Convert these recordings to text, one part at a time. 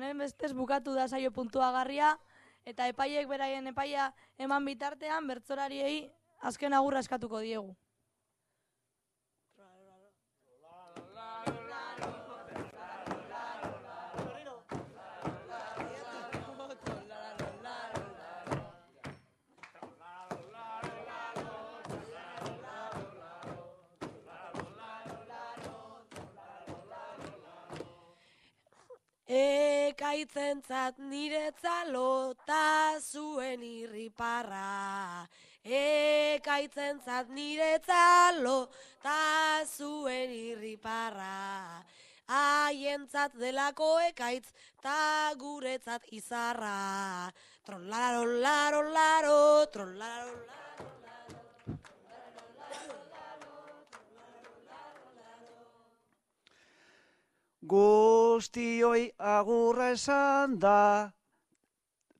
honen bestez bukatu da saio puntuagarria, eta epaiek beraien epaia eman bitartean bertzorariei azken agurra eskatuko diegu. Ekaitzentzat niretza lota zuen irriparra. Ekaitzentzat niretza lota zuen irriparra. Haientzat delako ekaitz ta guretzat izarra. Trollaro, laro, laro, trollaro, laro. Guztioi agurra esan da,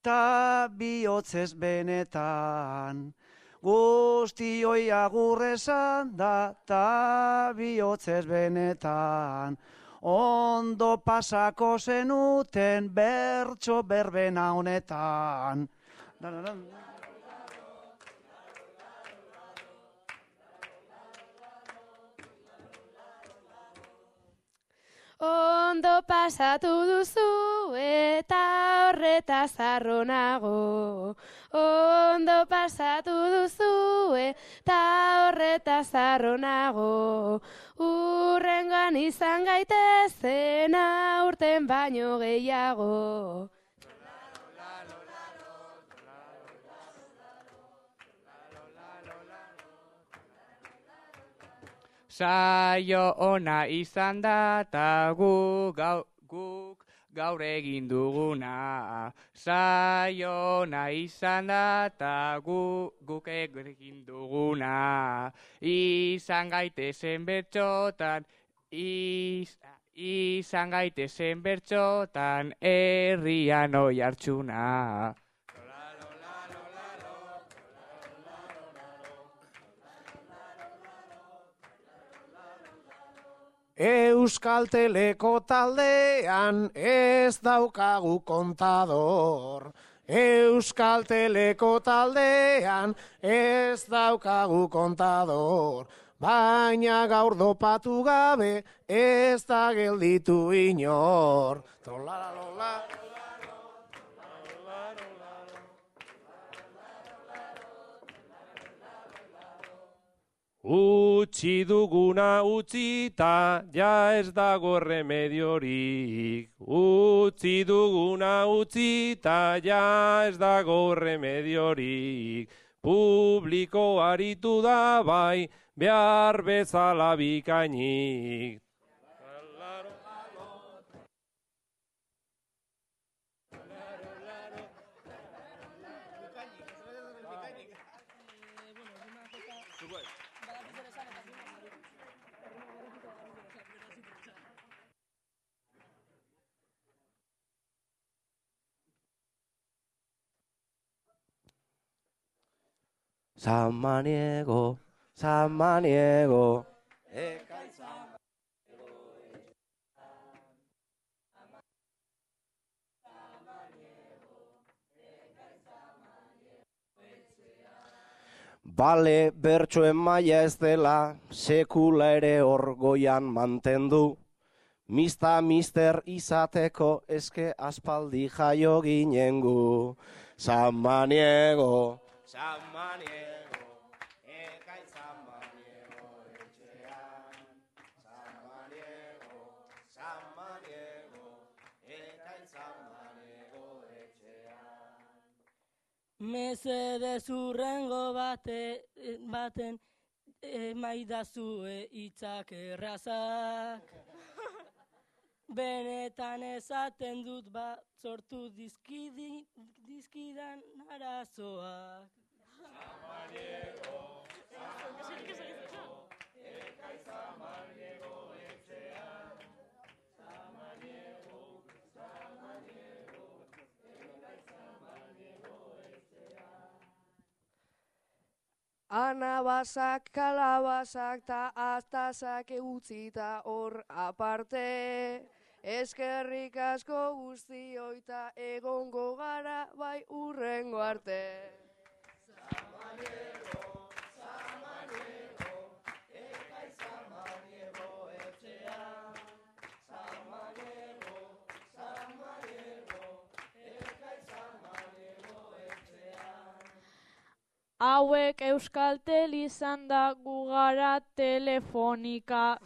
ta bihotzez benetan. Guztioi agurra esan da, ta bihotzez benetan. Ondo pasako zenuten bertso berbena honetan. Ondo pasatu duzu eta horretaz arronago. Ondo pasatu duzu eta horretaz arronago. Urrengan izan gaitezena urten baino gehiago. Saio ona izan da ta gu gau, guk gaur egin duguna. Saio ona izan da ta gu guk egin duguna. Izan gaitezen bertxotan, iz, izan gaitezen bertxotan, herrian oi hartxuna. Euskal Teleko taldean ez daukagu kontador. Euskal Teleko taldean ez daukagu kontador. Baina gaur dopatu gabe ez da gelditu inor. Trolalalola. Utsi duguna utzita, ja ez dago remediorik. Utsi duguna utzita, ja ez dago remediorik. Publiko aritu da bai, behar bezala bikainik. Sama San Maniego, San Maniego. Bale bertsoen maila ez dela, sekula ere orgoian mantendu. Mista mister izateko eske aspaldi jaio ginen gu. Samaniego, samaniego, ekain samaniego etxean. Samaniego, samaniego, Mesedez urrengo bate, baten emaidazue hitzak errazak. Benetan esaten dut ba, sortu dizkidi, dizkidan arazoak. Anabasak, kalabasak ta astazak utzita hor aparte. Eskerrik asko guztioita egongo gara bai urrengo arte. Hauek Euskaltel izan da gugara telefonika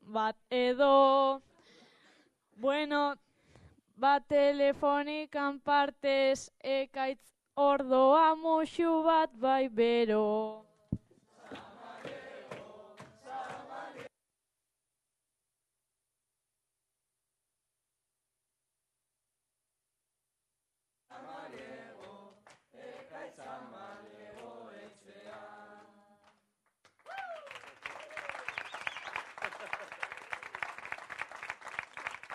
bat edo Bueno, bat telefonikan partez ekaitz ordoa musu bat bai bero.